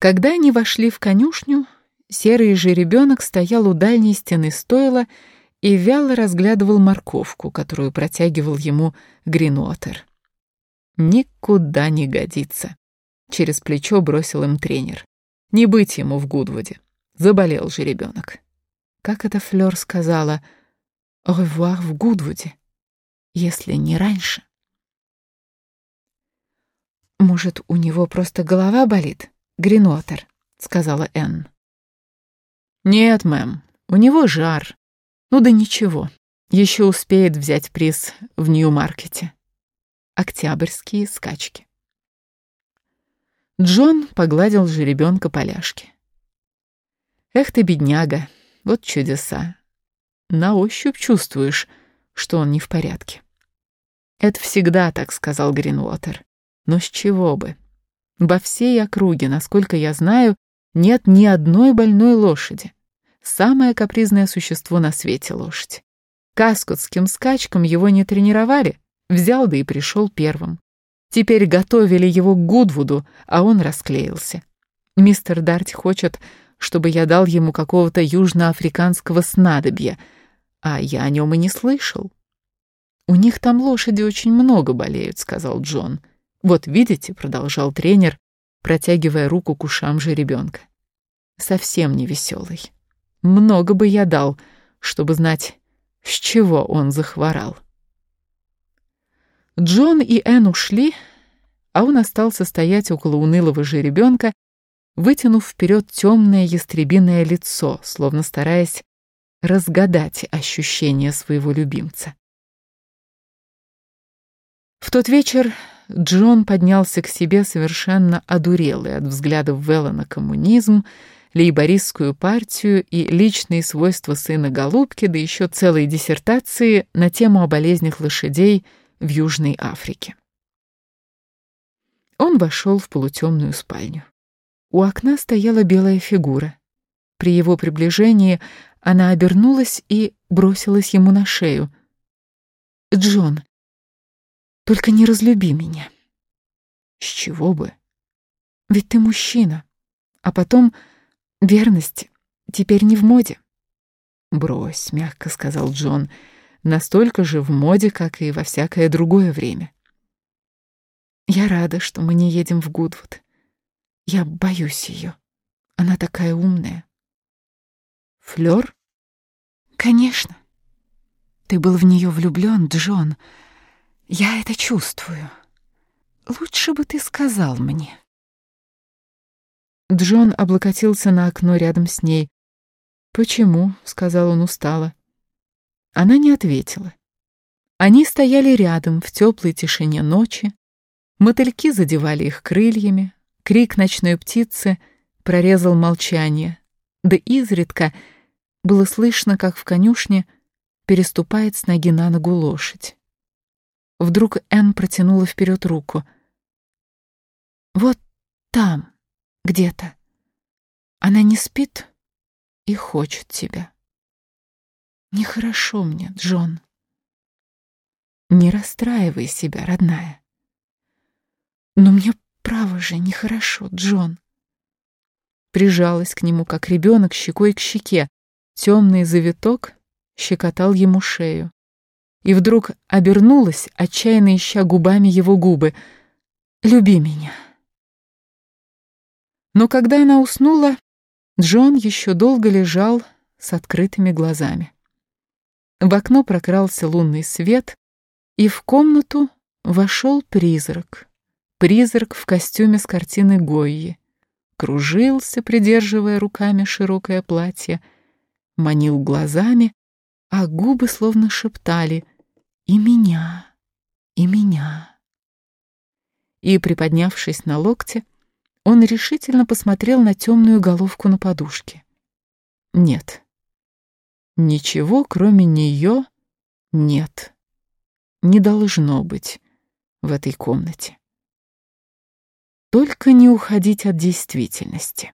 Когда они вошли в конюшню, серый жеребенок стоял у дальней стены стойла и вяло разглядывал морковку, которую протягивал ему Гринуотер. Никуда не годится. Через плечо бросил им тренер. Не быть ему в Гудвуде. Заболел же ребенок. Как это Флёр сказала «Ревуар в Гудвуде», если не раньше. «Может, у него просто голова болит, Гринотер?» — сказала Энн. «Нет, мэм, у него жар. Ну да ничего, еще успеет взять приз в Нью-Маркете. Октябрьские скачки». Джон погладил жеребенка поляшки. «Эх ты, бедняга, вот чудеса. На ощупь чувствуешь, что он не в порядке». «Это всегда так», — сказал Гринуотер. «Но с чего бы? Во всей округе, насколько я знаю, нет ни одной больной лошади. Самое капризное существо на свете — лошадь. Каскутским скачкам его не тренировали, взял да и пришел первым. Теперь готовили его к Гудвуду, а он расклеился. Мистер Дарти хочет, чтобы я дал ему какого-то южноафриканского снадобья, а я о нем и не слышал. «У них там лошади очень много болеют», — сказал Джон. «Вот видите», — продолжал тренер, протягивая руку к ушам жеребенка. «Совсем не веселый. Много бы я дал, чтобы знать, с чего он захворал». Джон и Энн ушли, а он остался стоять около унылого жеребенка, вытянув вперед темное ястребиное лицо, словно стараясь разгадать ощущения своего любимца. В тот вечер Джон поднялся к себе совершенно одурелый от взглядов Вэлла на коммунизм, лейбористскую партию и личные свойства сына Голубки, да еще целые диссертации на тему о болезнях лошадей – в Южной Африке. Он вошел в полутемную спальню. У окна стояла белая фигура. При его приближении она обернулась и бросилась ему на шею. «Джон, только не разлюби меня». «С чего бы?» «Ведь ты мужчина. А потом верность теперь не в моде». «Брось», — мягко сказал Джон, — настолько же в моде, как и во всякое другое время. Я рада, что мы не едем в Гудвуд. Я боюсь ее. Она такая умная. Флёр? Конечно. Ты был в нее влюблён, Джон. Я это чувствую. Лучше бы ты сказал мне. Джон облокотился на окно рядом с ней. «Почему?» — сказал он устало. Она не ответила. Они стояли рядом в теплой тишине ночи, мотыльки задевали их крыльями, крик ночной птицы прорезал молчание, да изредка было слышно, как в конюшне переступает с ноги на ногу лошадь. Вдруг Энн протянула вперед руку. «Вот там, где-то. Она не спит и хочет тебя». Нехорошо мне, Джон. Не расстраивай себя, родная. Но мне, право же, нехорошо, Джон. Прижалась к нему, как ребенок, щекой к щеке. Темный завиток щекотал ему шею. И вдруг обернулась, отчаянно ища губами его губы. «Люби меня». Но когда она уснула, Джон еще долго лежал с открытыми глазами. В окно прокрался лунный свет, и в комнату вошел призрак. Призрак в костюме с картины Гойи. Кружился, придерживая руками широкое платье, манил глазами, а губы словно шептали «И меня, и меня». И, приподнявшись на локте, он решительно посмотрел на темную головку на подушке. Нет, Ничего, кроме нее, нет. Не должно быть в этой комнате. Только не уходить от действительности.